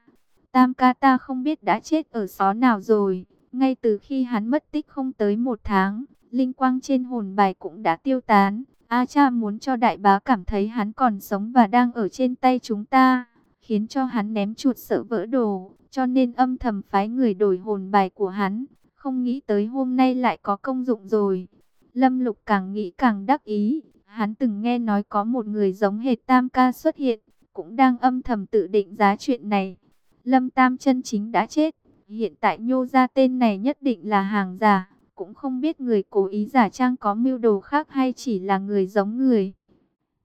Tam Ca ta không biết đã chết ở xó nào rồi. Ngay từ khi hắn mất tích không tới một tháng, linh quang trên hồn bài cũng đã tiêu tán. A cha muốn cho đại bá cảm thấy hắn còn sống và đang ở trên tay chúng ta, khiến cho hắn ném chuột sợ vỡ đồ, cho nên âm thầm phái người đổi hồn bài của hắn, không nghĩ tới hôm nay lại có công dụng rồi. Lâm Lục càng nghĩ càng đắc ý, hắn từng nghe nói có một người giống hệt Tam Ca xuất hiện, cũng đang âm thầm tự định giá chuyện này. Lâm Tam chân chính đã chết, hiện tại nhô ra tên này nhất định là hàng giả cũng không biết người cố ý giả trang có mưu đồ khác hay chỉ là người giống người.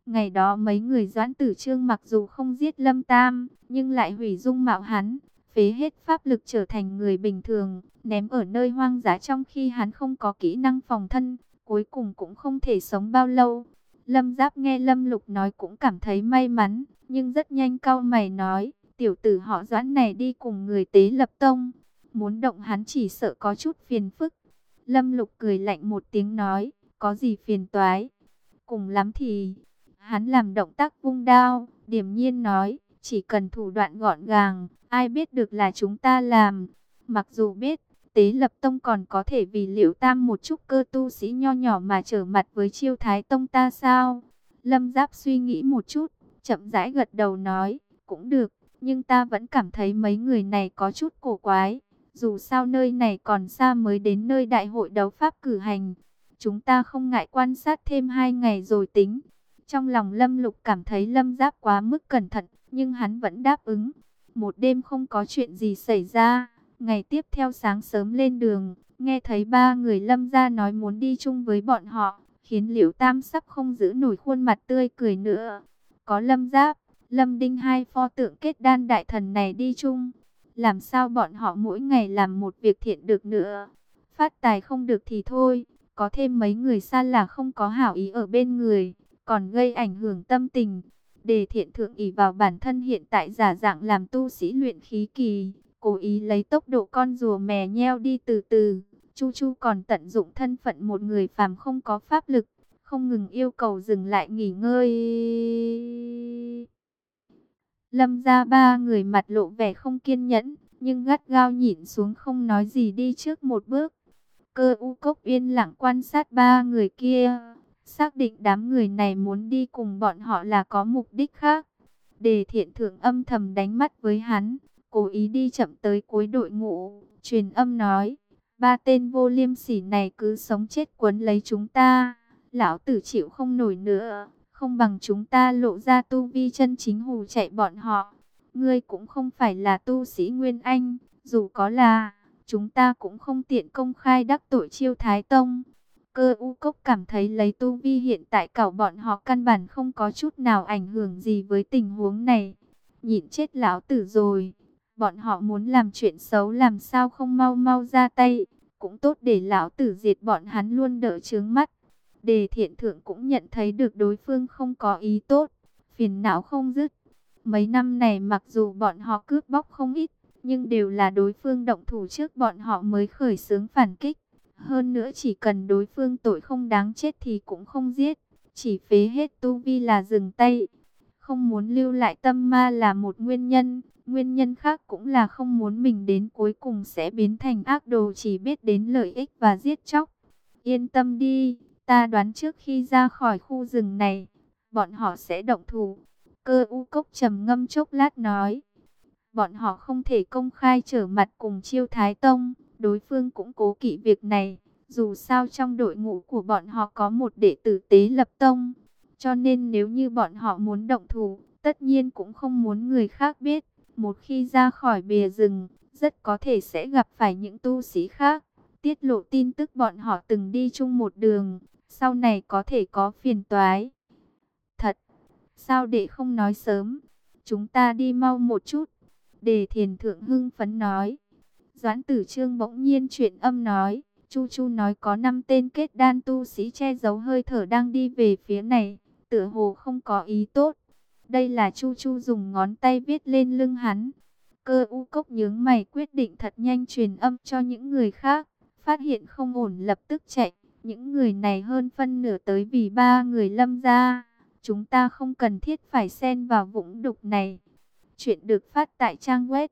Ngày đó mấy người doãn tử trương mặc dù không giết Lâm Tam, nhưng lại hủy dung mạo hắn, phế hết pháp lực trở thành người bình thường, ném ở nơi hoang dã trong khi hắn không có kỹ năng phòng thân, cuối cùng cũng không thể sống bao lâu. Lâm Giáp nghe Lâm Lục nói cũng cảm thấy may mắn, nhưng rất nhanh cau mày nói, tiểu tử họ doãn này đi cùng người tế lập tông, muốn động hắn chỉ sợ có chút phiền phức. Lâm Lục cười lạnh một tiếng nói, có gì phiền toái. Cùng lắm thì, hắn làm động tác vung đao, điềm nhiên nói, chỉ cần thủ đoạn gọn gàng, ai biết được là chúng ta làm. Mặc dù biết, tế lập tông còn có thể vì liệu tam một chút cơ tu sĩ nho nhỏ mà trở mặt với chiêu thái tông ta sao? Lâm Giáp suy nghĩ một chút, chậm rãi gật đầu nói, cũng được, nhưng ta vẫn cảm thấy mấy người này có chút cổ quái. Dù sao nơi này còn xa mới đến nơi đại hội đấu pháp cử hành. Chúng ta không ngại quan sát thêm hai ngày rồi tính. Trong lòng Lâm Lục cảm thấy Lâm Giáp quá mức cẩn thận, nhưng hắn vẫn đáp ứng. Một đêm không có chuyện gì xảy ra. Ngày tiếp theo sáng sớm lên đường, nghe thấy ba người Lâm ra nói muốn đi chung với bọn họ, khiến Liễu Tam sắp không giữ nổi khuôn mặt tươi cười nữa. Có Lâm Giáp, Lâm Đinh hai pho tượng kết đan đại thần này đi chung, làm sao bọn họ mỗi ngày làm một việc thiện được nữa. Phát tài không được thì thôi, có thêm mấy người xa là không có hảo ý ở bên người, còn gây ảnh hưởng tâm tình. Đề thiện thượng ỷ vào bản thân hiện tại giả dạng làm tu sĩ luyện khí kỳ, cố ý lấy tốc độ con rùa mè nheo đi từ từ. Chu Chu còn tận dụng thân phận một người phàm không có pháp lực, không ngừng yêu cầu dừng lại nghỉ ngơi. Lâm ra ba người mặt lộ vẻ không kiên nhẫn, nhưng gắt gao nhìn xuống không nói gì đi trước một bước. Cơ u cốc yên lặng quan sát ba người kia, xác định đám người này muốn đi cùng bọn họ là có mục đích khác. Đề thiện thượng âm thầm đánh mắt với hắn, cố ý đi chậm tới cuối đội ngũ, truyền âm nói, ba tên vô liêm sỉ này cứ sống chết quấn lấy chúng ta, lão tử chịu không nổi nữa không bằng chúng ta lộ ra tu vi chân chính hù chạy bọn họ. Ngươi cũng không phải là tu sĩ Nguyên Anh, dù có là, chúng ta cũng không tiện công khai đắc tội chiêu Thái Tông. Cơ u cốc cảm thấy lấy tu vi hiện tại cảo bọn họ căn bản không có chút nào ảnh hưởng gì với tình huống này. Nhìn chết lão tử rồi, bọn họ muốn làm chuyện xấu làm sao không mau mau ra tay, cũng tốt để lão tử diệt bọn hắn luôn đỡ chướng mắt. Đề thiện thượng cũng nhận thấy được đối phương không có ý tốt, phiền não không dứt. Mấy năm này mặc dù bọn họ cướp bóc không ít, nhưng đều là đối phương động thủ trước bọn họ mới khởi xướng phản kích. Hơn nữa chỉ cần đối phương tội không đáng chết thì cũng không giết, chỉ phế hết tu vi là dừng tay. Không muốn lưu lại tâm ma là một nguyên nhân, nguyên nhân khác cũng là không muốn mình đến cuối cùng sẽ biến thành ác đồ chỉ biết đến lợi ích và giết chóc. Yên tâm đi, ta đoán trước khi ra khỏi khu rừng này, bọn họ sẽ động thủ. Cơ u cốc trầm ngâm chốc lát nói. Bọn họ không thể công khai trở mặt cùng chiêu thái tông, đối phương cũng cố kỵ việc này. Dù sao trong đội ngũ của bọn họ có một đệ tử tế lập tông, cho nên nếu như bọn họ muốn động thủ, tất nhiên cũng không muốn người khác biết. Một khi ra khỏi bìa rừng, rất có thể sẽ gặp phải những tu sĩ khác. Tiết lộ tin tức bọn họ từng đi chung một đường, sau này có thể có phiền toái. Thật, sao để không nói sớm? Chúng ta đi mau một chút. Đề thiền thượng hưng phấn nói. Doãn tử trương bỗng nhiên chuyện âm nói. Chu Chu nói có 5 tên kết đan tu sĩ che giấu hơi thở đang đi về phía này. Tựa hồ không có ý tốt. Đây là Chu Chu dùng ngón tay viết lên lưng hắn. Cơ u cốc nhướng mày quyết định thật nhanh truyền âm cho những người khác. Phát hiện không ổn lập tức chạy. Những người này hơn phân nửa tới vì ba người lâm ra. Chúng ta không cần thiết phải xen vào vũng đục này. Chuyện được phát tại trang web.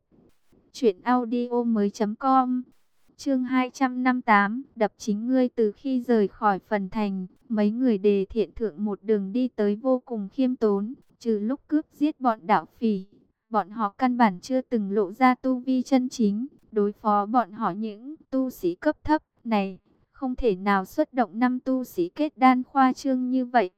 Chuyện audio mới.com Chương 258, đập chính ngươi từ khi rời khỏi phần thành, mấy người đề thiện thượng một đường đi tới vô cùng khiêm tốn, trừ lúc cướp giết bọn đạo phỉ. Bọn họ căn bản chưa từng lộ ra tu vi chân chính, đối phó bọn họ những tu sĩ cấp thấp này, không thể nào xuất động năm tu sĩ kết đan khoa trương như vậy.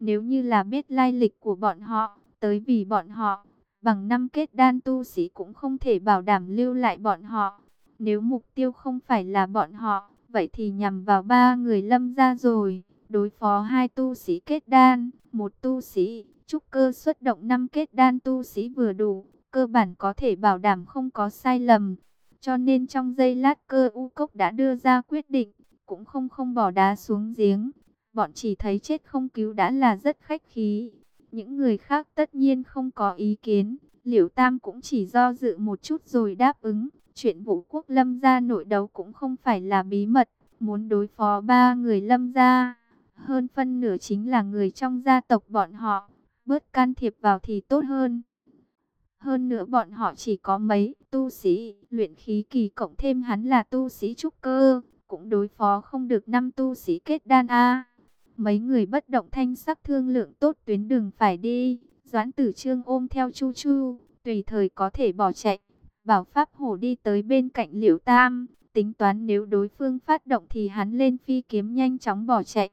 Nếu như là biết lai lịch của bọn họ, tới vì bọn họ, bằng năm kết đan tu sĩ cũng không thể bảo đảm lưu lại bọn họ. Nếu mục tiêu không phải là bọn họ, vậy thì nhằm vào ba người lâm ra rồi. Đối phó hai tu sĩ kết đan, một tu sĩ, trúc cơ xuất động năm kết đan tu sĩ vừa đủ, cơ bản có thể bảo đảm không có sai lầm. Cho nên trong giây lát cơ u cốc đã đưa ra quyết định, cũng không không bỏ đá xuống giếng. Bọn chỉ thấy chết không cứu đã là rất khách khí. Những người khác tất nhiên không có ý kiến. Liễu Tam cũng chỉ do dự một chút rồi đáp ứng. Chuyện vũ quốc lâm gia nội đấu cũng không phải là bí mật. Muốn đối phó ba người lâm gia. Hơn phân nửa chính là người trong gia tộc bọn họ. Bớt can thiệp vào thì tốt hơn. Hơn nữa bọn họ chỉ có mấy tu sĩ, luyện khí kỳ cộng thêm hắn là tu sĩ trúc cơ, cũng đối phó không được năm tu sĩ kết đan A. Mấy người bất động thanh sắc thương lượng tốt tuyến đường phải đi, Doãn tử trương ôm theo Chu Chu, tùy thời có thể bỏ chạy. Bảo Pháp Hổ đi tới bên cạnh Liễu Tam, tính toán nếu đối phương phát động thì hắn lên phi kiếm nhanh chóng bỏ chạy.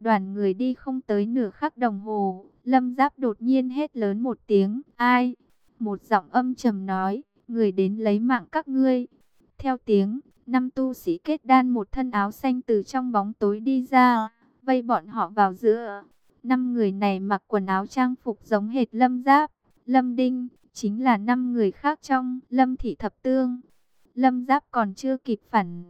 Đoàn người đi không tới nửa khắc đồng hồ, Lâm Giáp đột nhiên hét lớn một tiếng, ai? Một giọng âm trầm nói, người đến lấy mạng các ngươi. Theo tiếng, năm tu sĩ kết đan một thân áo xanh từ trong bóng tối đi ra, vây bọn họ vào giữa. Năm người này mặc quần áo trang phục giống hệt Lâm Giáp, Lâm Đinh, chính là năm người khác trong Lâm Thị Thập Tương. Lâm Giáp còn chưa kịp phản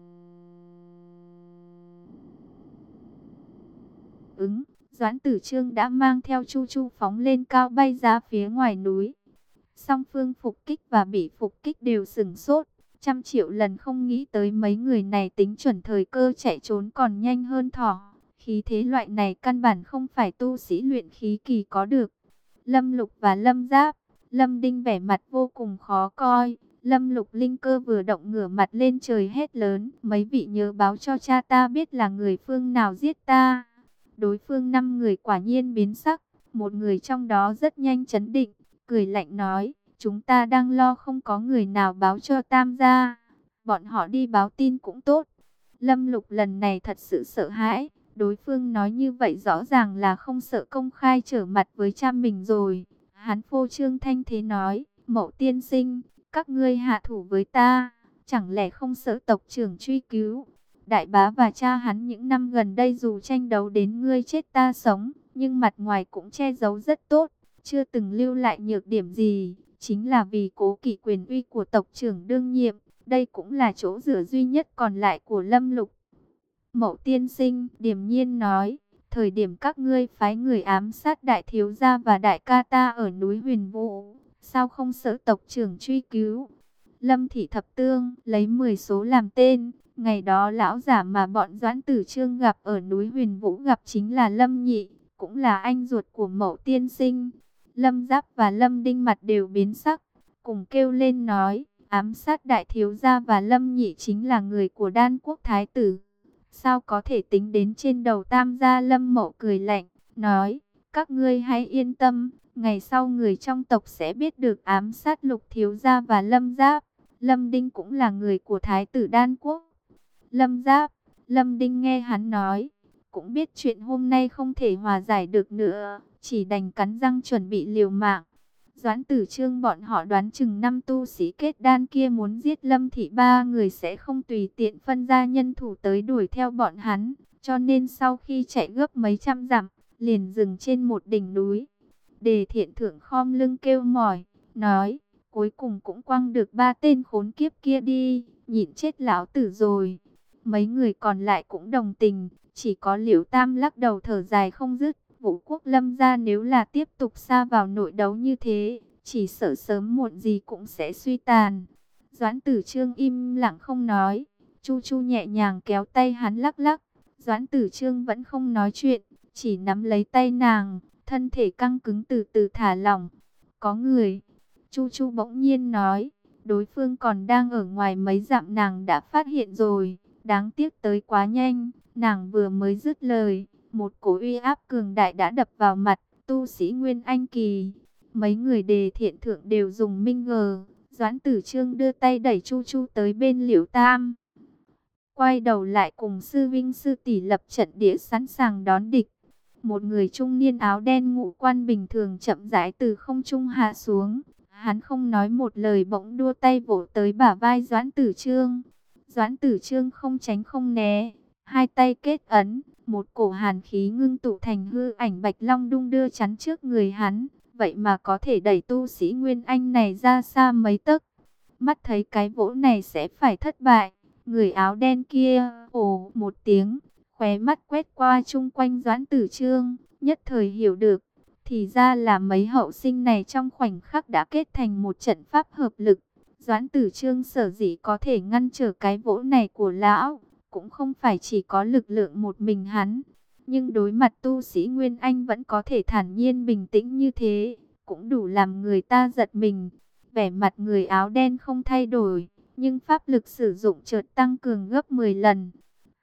ứng, Doãn Tử Trương đã mang theo Chu Chu phóng lên cao bay ra phía ngoài núi. Song phương phục kích và bị phục kích đều sừng sốt, trăm triệu lần không nghĩ tới mấy người này tính chuẩn thời cơ chạy trốn còn nhanh hơn thỏ. Khí thế loại này căn bản không phải tu sĩ luyện khí kỳ có được. Lâm Lục và Lâm Giáp, Lâm Đinh vẻ mặt vô cùng khó coi. Lâm Lục Linh cơ vừa động ngửa mặt lên trời hét lớn. Mấy vị nhớ báo cho cha ta biết là người phương nào giết ta. Đối phương năm người quả nhiên biến sắc. Một người trong đó rất nhanh chấn định, cười lạnh nói. Chúng ta đang lo không có người nào báo cho tam gia. Bọn họ đi báo tin cũng tốt. Lâm Lục lần này thật sự sợ hãi. Đối phương nói như vậy rõ ràng là không sợ công khai trở mặt với cha mình rồi. Hắn phô trương thanh thế nói, mẫu tiên sinh, các ngươi hạ thủ với ta, chẳng lẽ không sợ tộc trưởng truy cứu. Đại bá và cha hắn những năm gần đây dù tranh đấu đến ngươi chết ta sống, nhưng mặt ngoài cũng che giấu rất tốt, chưa từng lưu lại nhược điểm gì, chính là vì cố kỵ quyền uy của tộc trưởng đương nhiệm. Đây cũng là chỗ dựa duy nhất còn lại của Lâm Lục. Mậu tiên sinh điềm nhiên nói, thời điểm các ngươi phái người ám sát đại thiếu gia và đại ca ta ở núi huyền vũ, sao không sợ tộc trưởng truy cứu? Lâm Thị Thập Tương lấy 10 số làm tên. Ngày đó lão giả mà bọn Doãn Tử Trương gặp ở núi Huyền Vũ gặp chính là Lâm Nhị, cũng là anh ruột của mẫu tiên sinh. Lâm Giáp và Lâm Đinh mặt đều biến sắc, cùng kêu lên nói, ám sát đại thiếu gia và Lâm Nhị chính là người của đan quốc thái tử. Sao có thể tính đến trên đầu tam gia Lâm Mộ cười lạnh, nói, các ngươi hãy yên tâm, ngày sau người trong tộc sẽ biết được ám sát lục thiếu gia và Lâm Giáp. Lâm Đinh cũng là người của thái tử đan quốc. Lâm Giáp, Lâm Đinh nghe hắn nói, cũng biết chuyện hôm nay không thể hòa giải được nữa, chỉ đành cắn răng chuẩn bị liều mạng. Doãn tử trương bọn họ đoán chừng năm tu sĩ kết đan kia muốn giết lâm thị ba người sẽ không tùy tiện phân ra nhân thủ tới đuổi theo bọn hắn. Cho nên sau khi chạy gấp mấy trăm dặm, liền dừng trên một đỉnh núi. Đề thiện thượng khom lưng kêu mỏi, nói, cuối cùng cũng quăng được ba tên khốn kiếp kia đi, nhịn chết lão tử rồi. Mấy người còn lại cũng đồng tình, chỉ có liễu tam lắc đầu thở dài không dứt. Vũ quốc lâm ra nếu là tiếp tục xa vào nội đấu như thế, chỉ sợ sớm muộn gì cũng sẽ suy tàn. Doãn tử trương im lặng không nói, chu chu nhẹ nhàng kéo tay hắn lắc lắc. Doãn tử trương vẫn không nói chuyện, chỉ nắm lấy tay nàng, thân thể căng cứng từ từ thả lỏng. Có người, chu chu bỗng nhiên nói, đối phương còn đang ở ngoài mấy dặm nàng đã phát hiện rồi, đáng tiếc tới quá nhanh, nàng vừa mới dứt lời một cổ uy áp cường đại đã đập vào mặt, tu sĩ Nguyên Anh Kỳ. Mấy người đề thiện thượng đều dùng minh ngờ. Doãn tử trương đưa tay đẩy Chu Chu tới bên liễu tam. Quay đầu lại cùng sư vinh sư tỷ lập trận đĩa sẵn sàng đón địch. Một người trung niên áo đen ngũ quan bình thường chậm rãi từ không trung hạ xuống. Hắn không nói một lời bỗng đua tay vỗ tới bả vai Doãn Tử Trương. Doãn Tử Trương không tránh không né, hai tay kết ấn, một cổ hàn khí ngưng tụ thành hư ảnh bạch long đung đưa chắn trước người hắn, vậy mà có thể đẩy tu sĩ Nguyên Anh này ra xa mấy tấc. Mắt thấy cái vỗ này sẽ phải thất bại, người áo đen kia, ồ một tiếng, khóe mắt quét qua chung quanh doãn tử trương, nhất thời hiểu được, thì ra là mấy hậu sinh này trong khoảnh khắc đã kết thành một trận pháp hợp lực. Doãn tử trương sở dĩ có thể ngăn trở cái vỗ này của lão, cũng không phải chỉ có lực lượng một mình hắn. Nhưng đối mặt tu sĩ Nguyên Anh vẫn có thể thản nhiên bình tĩnh như thế, cũng đủ làm người ta giật mình. Vẻ mặt người áo đen không thay đổi, nhưng pháp lực sử dụng chợt tăng cường gấp 10 lần.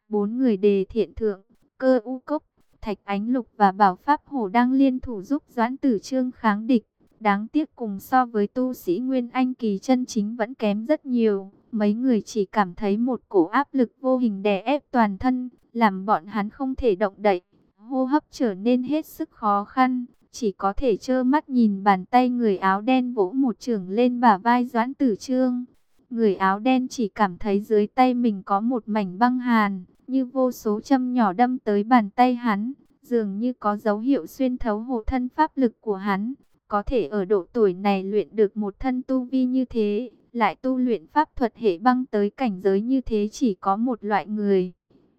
Bốn người đề thiện thượng, cơ u cốc, thạch ánh lục và bảo pháp hổ đang liên thủ giúp doãn tử trương kháng địch. Đáng tiếc cùng so với tu sĩ Nguyên Anh kỳ chân chính vẫn kém rất nhiều. Mấy người chỉ cảm thấy một cổ áp lực vô hình đè ép toàn thân, làm bọn hắn không thể động đậy. Hô hấp trở nên hết sức khó khăn, chỉ có thể trơ mắt nhìn bàn tay người áo đen vỗ một trường lên bả vai Doãn Tử Trương. Người áo đen chỉ cảm thấy dưới tay mình có một mảnh băng hàn, như vô số châm nhỏ đâm tới bàn tay hắn, dường như có dấu hiệu xuyên thấu hộ thân pháp lực của hắn. Có thể ở độ tuổi này luyện được một thân tu vi như thế, lại tu luyện pháp thuật hệ băng tới cảnh giới như thế chỉ có một loại người.